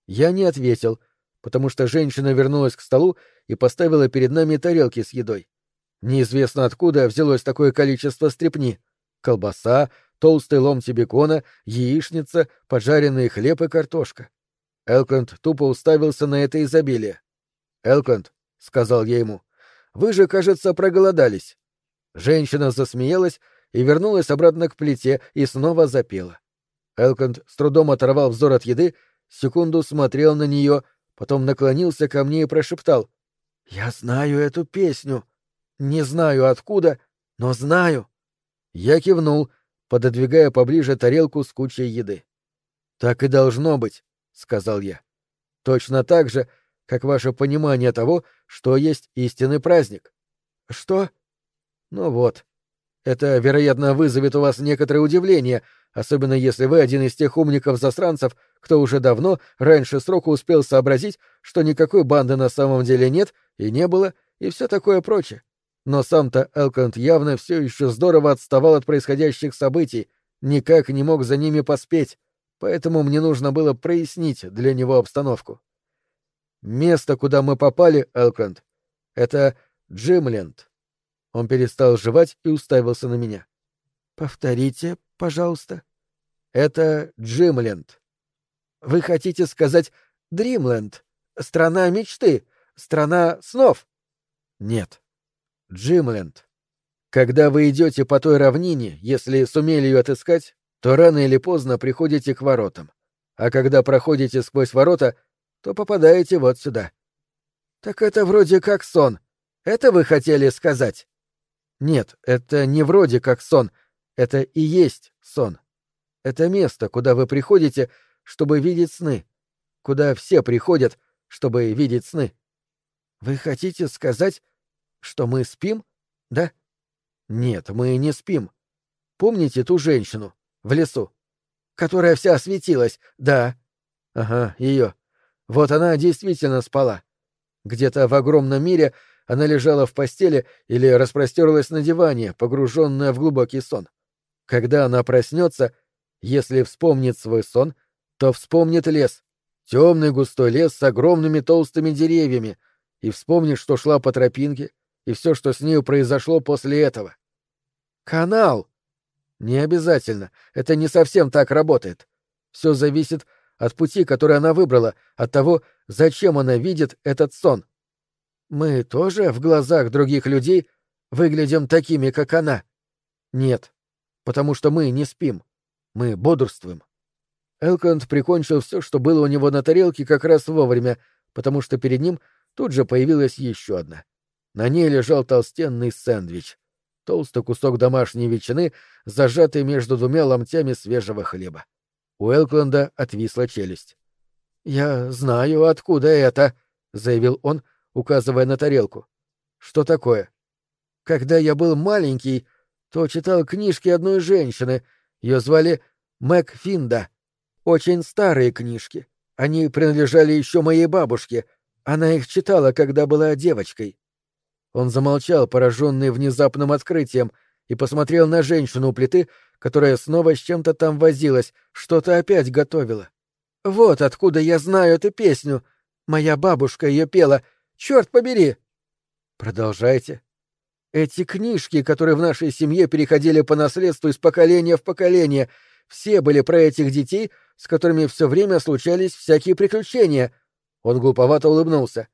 Я не ответил, потому что женщина вернулась к столу и поставила перед нами тарелки с едой. Неизвестно откуда взялось такое количество стрепни — колбаса, толстый ломти бекона, яичница, поджаренный хлеб и картошка. Элконд тупо уставился на это изобилие. «Элконд», — сказал я ему, — «вы же, кажется, проголодались». Женщина засмеялась и вернулась обратно к плите и снова запела. Элконд с трудом оторвал взор от еды, секунду смотрел на нее, потом наклонился ко мне и прошептал. «Я знаю эту песню. Не знаю откуда, но знаю». Я кивнул, пододвигая поближе тарелку с кучей еды. «Так и должно быть», — сказал я. «Точно так же, как ваше понимание того, что есть истинный праздник». «Что?» «Ну вот. Это, вероятно, вызовет у вас некоторое удивление, особенно если вы один из тех умников-засранцев, кто уже давно, раньше срока успел сообразить, что никакой банды на самом деле нет и не было, и все такое прочее. Но сам-то Элконт явно все еще здорово отставал от происходящих событий, никак не мог за ними поспеть, поэтому мне нужно было прояснить для него обстановку. Место, куда мы попали, Элконт, это Джимленд. Он перестал жевать и уставился на меня. Повторите, пожалуйста. Это Джимленд. Вы хотите сказать Дримленд? Страна мечты? Страна снов? Нет. Джимленд. Когда вы идете по той равнине, если сумели ее отыскать, то рано или поздно приходите к воротам. А когда проходите сквозь ворота, то попадаете вот сюда. Так это вроде как сон. Это вы хотели сказать? Нет, это не вроде как сон. Это и есть сон. Это место, куда вы приходите, чтобы видеть сны. Куда все приходят, чтобы видеть сны. Вы хотите сказать, что мы спим? Да? Нет, мы не спим. Помните ту женщину в лесу, которая вся светилась? Да. Ага, ее. Вот она действительно спала. Где-то в огромном мире она лежала в постели или распростерлась на диване, погруженная в глубокий сон. Когда она проснется, если вспомнит свой сон, то вспомнит лес. Темный густой лес с огромными толстыми деревьями, и вспомнит, что шла по тропинке, и все, что с нею произошло после этого. Канал! Не обязательно. Это не совсем так работает. Все зависит от пути, который она выбрала, от того, зачем она видит этот сон. Мы тоже в глазах других людей выглядим такими, как она. Нет, потому что мы не спим. Мы бодрствуем. Элконд прикончил все, что было у него на тарелке, как раз вовремя, потому что перед ним тут же появилась еще одна. На ней лежал толстенный сэндвич. Толстый кусок домашней ветчины, зажатый между двумя ломтями свежего хлеба. У Элкленда отвисла челюсть. «Я знаю, откуда это», — заявил он, указывая на тарелку. «Что такое?» «Когда я был маленький, то читал книжки одной женщины. Ее звали Мэг Финда. Очень старые книжки. Они принадлежали еще моей бабушке. Она их читала, когда была девочкой. Он замолчал, пораженный внезапным открытием, и посмотрел на женщину у плиты, которая снова с чем-то там возилась, что-то опять готовила. «Вот откуда я знаю эту песню. Моя бабушка ее пела. Черт побери!» «Продолжайте», эти книжки, которые в нашей семье переходили по наследству из поколения в поколение, все были про этих детей, с которыми все время случались всякие приключения. Он глуповато улыбнулся.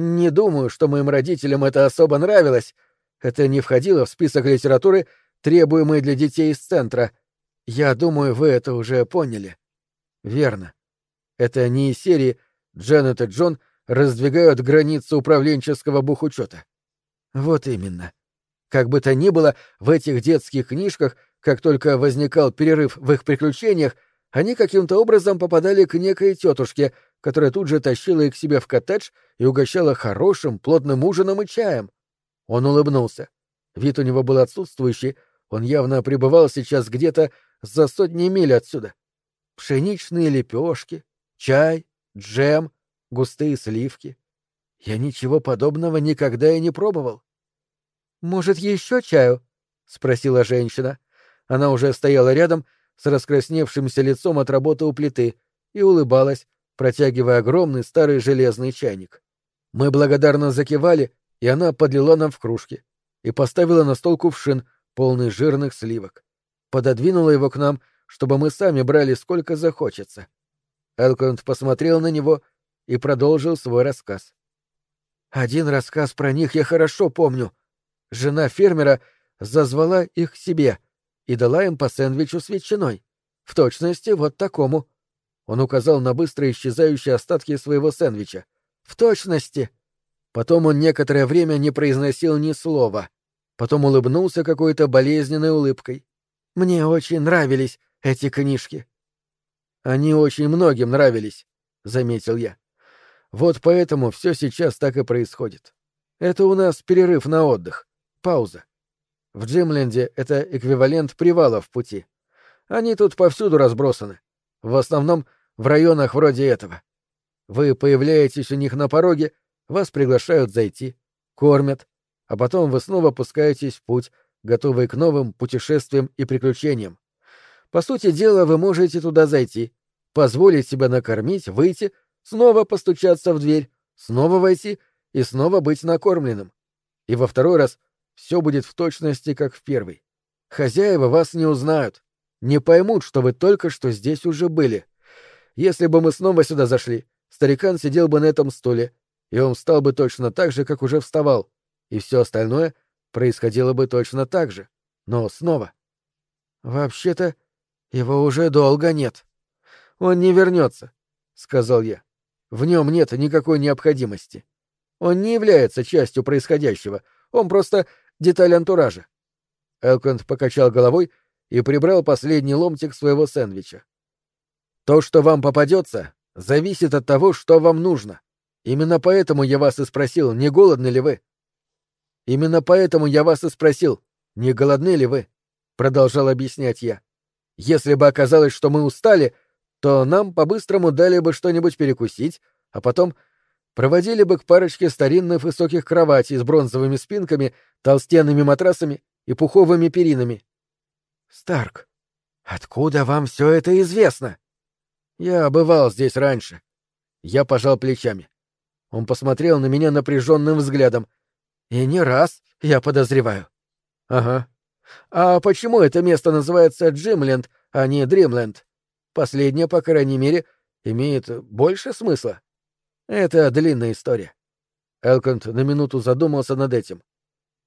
Не думаю, что моим родителям это особо нравилось. Это не входило в список литературы, требуемой для детей из центра. Я думаю, вы это уже поняли. Верно. Это не из серии «Дженнет и Джон раздвигают границы управленческого бухучета». Вот именно. Как бы то ни было, в этих детских книжках, как только возникал перерыв в их приключениях, они каким-то образом попадали к некой тетушке, которая тут же тащила их к себе в коттедж и угощала хорошим, плотным ужином и чаем. Он улыбнулся. Вид у него был отсутствующий, он явно пребывал сейчас где-то за сотни миль отсюда. Пшеничные лепешки, чай, джем, густые сливки. Я ничего подобного никогда и не пробовал. «Может, еще чаю?» — спросила женщина. Она уже стояла рядом с раскрасневшимся лицом от работы у плиты и улыбалась, протягивая огромный старый железный чайник. Мы благодарно закивали, и она подлила нам в кружки и поставила на стол кувшин, полный жирных сливок. Пододвинула его к нам, чтобы мы сами брали сколько захочется. Элконд посмотрел на него и продолжил свой рассказ. «Один рассказ про них я хорошо помню», Жена фермера зазвала их к себе и дала им по сэндвичу с ветчиной. В точности вот такому. Он указал на быстро исчезающие остатки своего сэндвича. В точности. Потом он некоторое время не произносил ни слова. Потом улыбнулся какой-то болезненной улыбкой. Мне очень нравились эти книжки. Они очень многим нравились, заметил я. Вот поэтому все сейчас так и происходит. Это у нас перерыв на отдых. Пауза. В Джимленде это эквивалент привала в пути. Они тут повсюду разбросаны. В основном в районах вроде этого. Вы появляетесь у них на пороге, вас приглашают зайти, кормят, а потом вы снова пускаетесь в путь, готовые к новым путешествиям и приключениям. По сути дела, вы можете туда зайти, позволить себя накормить, выйти, снова постучаться в дверь, снова войти и снова быть накормленным. И во второй раз все будет в точности, как в первый. Хозяева вас не узнают, не поймут, что вы только что здесь уже были. Если бы мы снова сюда зашли, старикан сидел бы на этом стуле, и он встал бы точно так же, как уже вставал, и все остальное происходило бы точно так же, но снова. Вообще-то, его уже долго нет. Он не вернется, сказал я. В нем нет никакой необходимости. Он не является частью происходящего. Он просто деталь антуража. Элконд покачал головой и прибрал последний ломтик своего сэндвича. То, что вам попадется, зависит от того, что вам нужно. Именно поэтому я вас и спросил, не голодны ли вы. Именно поэтому я вас и спросил, не голодны ли вы, продолжал объяснять я. Если бы оказалось, что мы устали, то нам по-быстрому дали бы что-нибудь перекусить, а потом проводили бы к парочке старинных высоких кроватей с бронзовыми спинками, толстенными матрасами и пуховыми перинами. Старк, откуда вам все это известно? Я бывал здесь раньше. Я пожал плечами. Он посмотрел на меня напряженным взглядом. И не раз, я подозреваю. Ага. А почему это место называется Джимленд, а не Дримленд? Последнее, по крайней мере, имеет больше смысла. Это длинная история. Элконт на минуту задумался над этим.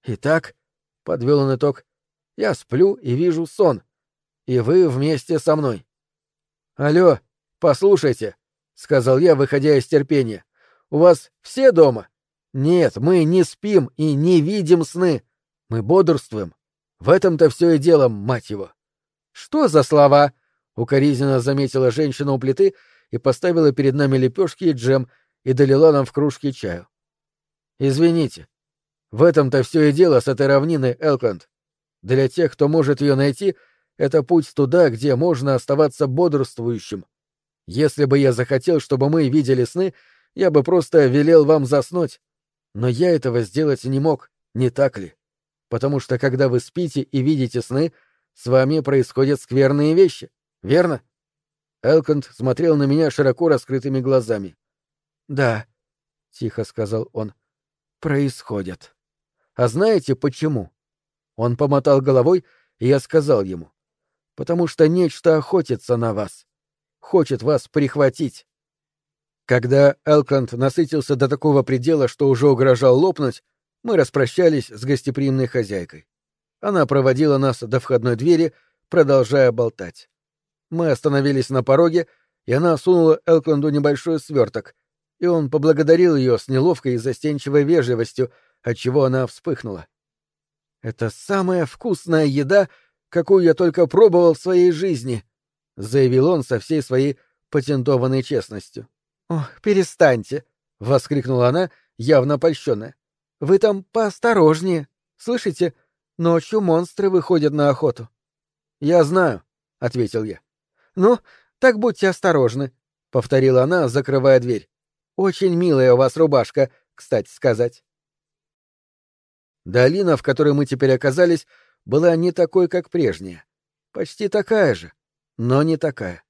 Итак, подвел он итог, я сплю и вижу сон. И вы вместе со мной. Алло, «Послушайте», — сказал я, выходя из терпения, — «у вас все дома?» «Нет, мы не спим и не видим сны. Мы бодрствуем. В этом-то все и дело, мать его». «Что за слова?» — укоризненно заметила женщина у плиты и поставила перед нами лепешки и джем и долила нам в кружки чаю. «Извините. В этом-то все и дело с этой равнины, Элкленд. Для тех, кто может ее найти, это путь туда, где можно оставаться бодрствующим, если бы я захотел, чтобы мы видели сны, я бы просто велел вам заснуть. Но я этого сделать не мог, не так ли? Потому что когда вы спите и видите сны, с вами происходят скверные вещи, верно? Элконд смотрел на меня широко раскрытыми глазами. «Да», — тихо сказал он, — «происходят». «А знаете почему?» Он помотал головой, и я сказал ему. «Потому что нечто охотится на вас хочет вас прихватить. Когда Элкант насытился до такого предела, что уже угрожал лопнуть, мы распрощались с гостеприимной хозяйкой. Она проводила нас до входной двери, продолжая болтать. Мы остановились на пороге, и она сунула Элкланду небольшой сверток, и он поблагодарил ее с неловкой и застенчивой вежливостью, отчего она вспыхнула. «Это самая вкусная еда, какую я только пробовал в своей жизни», — заявил он со всей своей патентованной честностью. «Ох, перестаньте!» — воскликнула она, явно польщенная. «Вы там поосторожнее. Слышите? Ночью монстры выходят на охоту». «Я знаю», — ответил я. «Ну, так будьте осторожны», — повторила она, закрывая дверь. «Очень милая у вас рубашка, кстати сказать». Долина, в которой мы теперь оказались, была не такой, как прежняя. Почти такая же, но не такая.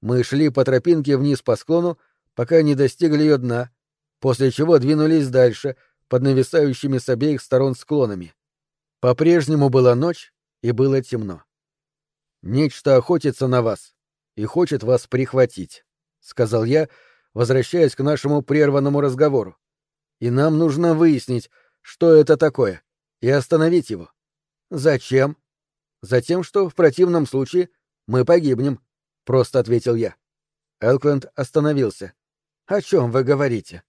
Мы шли по тропинке вниз по склону, пока не достигли ее дна, после чего двинулись дальше, под нависающими с обеих сторон склонами. По-прежнему была ночь, и было темно. «Нечто охотится на вас и хочет вас прихватить», — сказал я, возвращаясь к нашему прерванному разговору. «И нам нужно выяснить, что это такое, и остановить его». «Зачем?» «Затем, что в противном случае мы погибнем, — просто ответил я. Элкленд остановился. О чем вы говорите?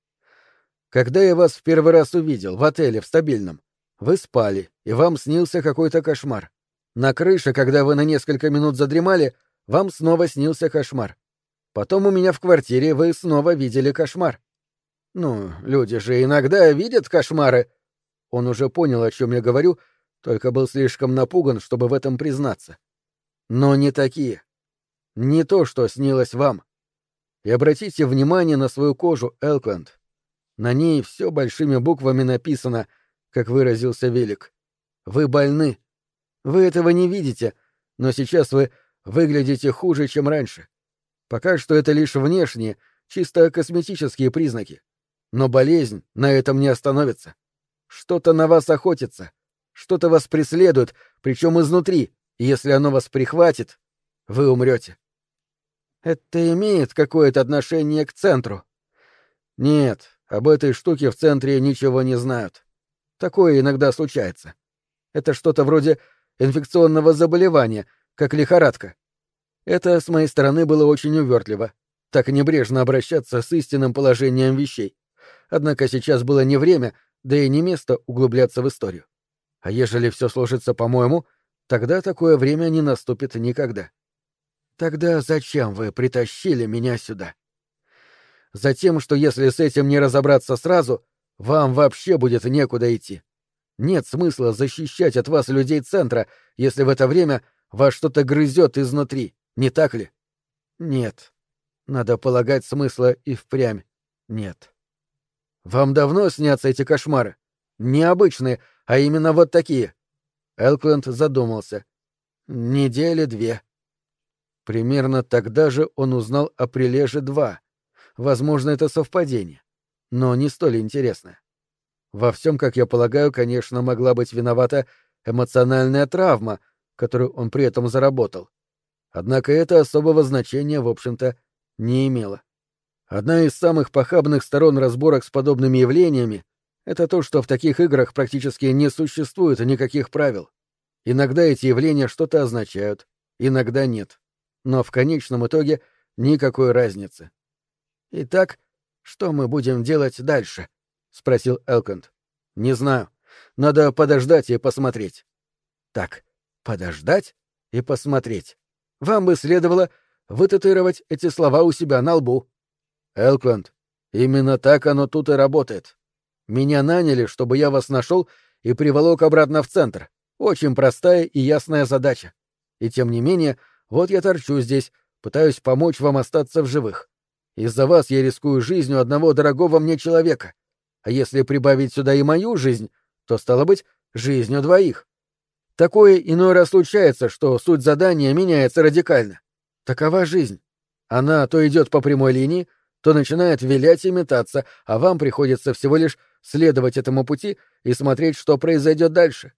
Когда я вас в первый раз увидел, в отеле, в стабильном, вы спали, и вам снился какой-то кошмар. На крыше, когда вы на несколько минут задремали, вам снова снился кошмар. Потом у меня в квартире вы снова видели кошмар. Ну, люди же иногда видят кошмары. Он уже понял, о чем я говорю, только был слишком напуган, чтобы в этом признаться. Но не такие. Не то, что снилось вам. И обратите внимание на свою кожу, Элкленд. На ней все большими буквами написано, как выразился Велик. Вы больны. Вы этого не видите, но сейчас вы выглядите хуже, чем раньше. Пока что это лишь внешние, чисто косметические признаки. Но болезнь на этом не остановится. Что-то на вас охотится, что-то вас преследует, причем изнутри, если оно вас прихватит, вы умрете. Это имеет какое-то отношение к центру? Нет, об этой штуке в центре ничего не знают. Такое иногда случается. Это что-то вроде инфекционного заболевания, как лихорадка. Это с моей стороны было очень увертливо, так небрежно обращаться с истинным положением вещей. Однако сейчас было не время, да и не место углубляться в историю. А ежели все сложится по-моему, Тогда такое время не наступит никогда. Тогда зачем вы притащили меня сюда? Затем, что если с этим не разобраться сразу, вам вообще будет некуда идти. Нет смысла защищать от вас людей центра, если в это время вас что-то грызет изнутри, не так ли? Нет. Надо полагать, смысла и впрямь нет. Вам давно снятся эти кошмары? Необычные, а именно вот такие. Элкленд задумался. Недели две. Примерно тогда же он узнал о прилеже-2. Возможно, это совпадение, но не столь интересное. Во всем, как я полагаю, конечно, могла быть виновата эмоциональная травма, которую он при этом заработал. Однако это особого значения, в общем-то, не имело. Одна из самых похабных сторон разборок с подобными явлениями — это то, что в таких играх практически не существует никаких правил. Иногда эти явления что-то означают, иногда нет. Но в конечном итоге никакой разницы. Итак, что мы будем делать дальше? — спросил Элконд. — Не знаю. Надо подождать и посмотреть. — Так, подождать и посмотреть. Вам бы следовало вытатуировать эти слова у себя на лбу. — Элконд, именно так оно тут и работает. Меня наняли, чтобы я вас нашел и приволок обратно в центр. Очень простая и ясная задача. И тем не менее, вот я торчу здесь, пытаюсь помочь вам остаться в живых. Из-за вас я рискую жизнью одного дорогого мне человека. А если прибавить сюда и мою жизнь, то, стало быть, жизнью двоих. Такое иной раз случается, что суть задания меняется радикально. Такова жизнь. Она то идет по прямой линии, то начинает вилять и метаться, а вам приходится всего лишь следовать этому пути и смотреть, что произойдет дальше.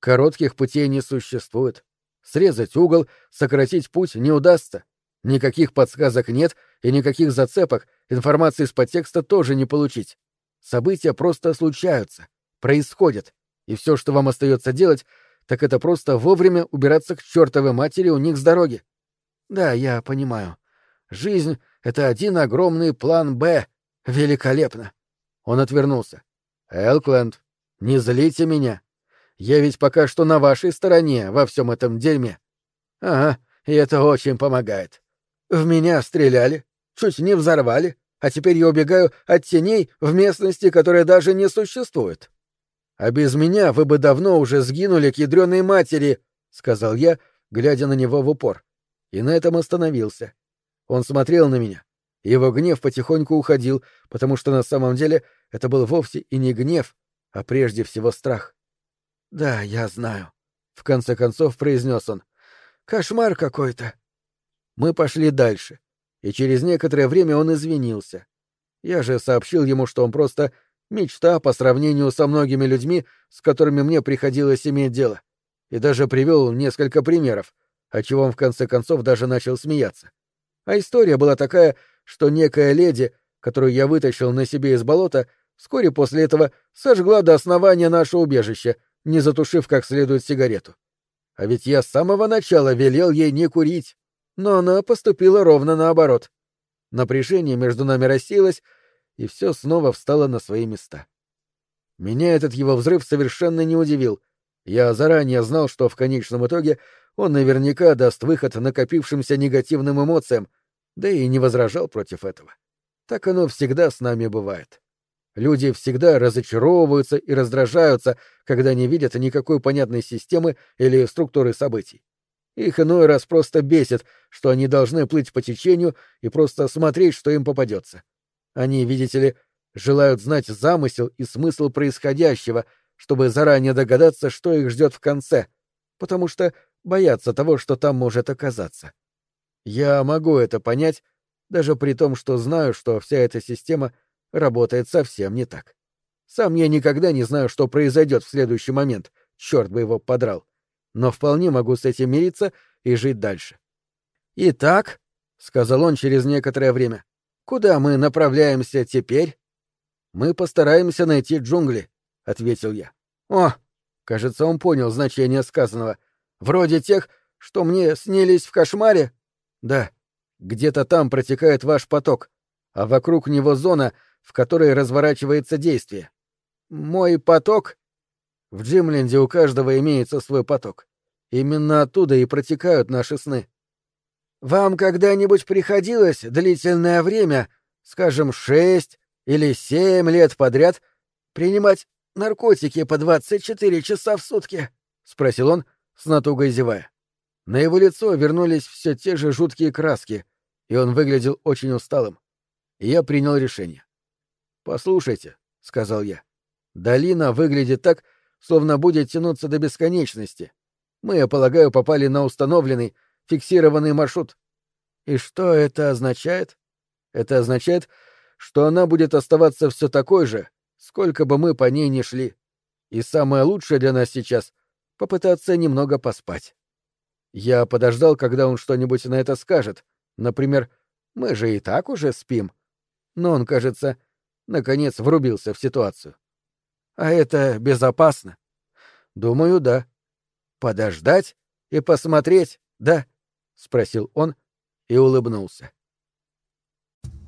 Коротких путей не существует. Срезать угол, сократить путь не удастся. Никаких подсказок нет и никаких зацепок, информации из подтекста тоже не получить. События просто случаются, происходят, и все, что вам остается делать, так это просто вовремя убираться к чертовой матери у них с дороги. Да, я понимаю. Жизнь — это один огромный план «Б». Великолепно. Он отвернулся. Элкленд, не злите меня. Я ведь пока что на вашей стороне во всем этом дерьме. Ага, и это очень помогает. В меня стреляли, чуть не взорвали, а теперь я убегаю от теней в местности, которая даже не существует. А без меня вы бы давно уже сгинули к ядреной матери, — сказал я, глядя на него в упор. И на этом остановился. Он смотрел на меня. Его гнев потихоньку уходил, потому что на самом деле это был вовсе и не гнев, а прежде всего страх. «Да, я знаю», — в конце концов произнес он. «Кошмар какой-то». Мы пошли дальше и через некоторое время он извинился. Я же сообщил ему, что он просто мечта по сравнению со многими людьми, с которыми мне приходилось иметь дело, и даже привел несколько примеров, отчего он в конце концов даже начал смеяться. А история была такая, что некая леди, которую я вытащил на себе из болота, вскоре после этого сожгла до основания наше убежище, не затушив как следует сигарету. А ведь я с самого начала велел ей не курить но она поступила ровно наоборот. Напряжение между нами рассеялось, и все снова встало на свои места. Меня этот его взрыв совершенно не удивил. Я заранее знал, что в конечном итоге он наверняка даст выход накопившимся негативным эмоциям, да и не возражал против этого. Так оно всегда с нами бывает. Люди всегда разочаровываются и раздражаются, когда не видят никакой понятной системы или структуры событий. Их иной раз просто бесит, что они должны плыть по течению и просто смотреть, что им попадется. Они, видите ли, желают знать замысел и смысл происходящего, чтобы заранее догадаться, что их ждет в конце, потому что боятся того, что там может оказаться. Я могу это понять, даже при том, что знаю, что вся эта система работает совсем не так. Сам я никогда не знаю, что произойдет в следующий момент, черт бы его подрал но вполне могу с этим мириться и жить дальше. «Итак», — сказал он через некоторое время, — «куда мы направляемся теперь?» «Мы постараемся найти джунгли», — ответил я. «О!» — кажется, он понял значение сказанного. «Вроде тех, что мне снились в кошмаре?» «Да. Где-то там протекает ваш поток, а вокруг него зона, в которой разворачивается действие». «Мой поток?» В Джимленде у каждого имеется свой поток. Именно оттуда и протекают наши сны. Вам когда-нибудь приходилось длительное время, скажем, шесть или семь лет подряд, принимать наркотики по двадцать четыре часа в сутки? — спросил он, с натугой зевая. На его лицо вернулись все те же жуткие краски, и он выглядел очень усталым. Я принял решение. «Послушайте», — сказал я, — «долина выглядит так, словно будет тянуться до бесконечности. Мы, я полагаю, попали на установленный, фиксированный маршрут. И что это означает? Это означает, что она будет оставаться все такой же, сколько бы мы по ней ни шли. И самое лучшее для нас сейчас — попытаться немного поспать. Я подождал, когда он что-нибудь на это скажет. Например, «Мы же и так уже спим». Но он, кажется, наконец врубился в ситуацию. «А это безопасно?» «Думаю, да». «Подождать и посмотреть, да?» — спросил он и улыбнулся.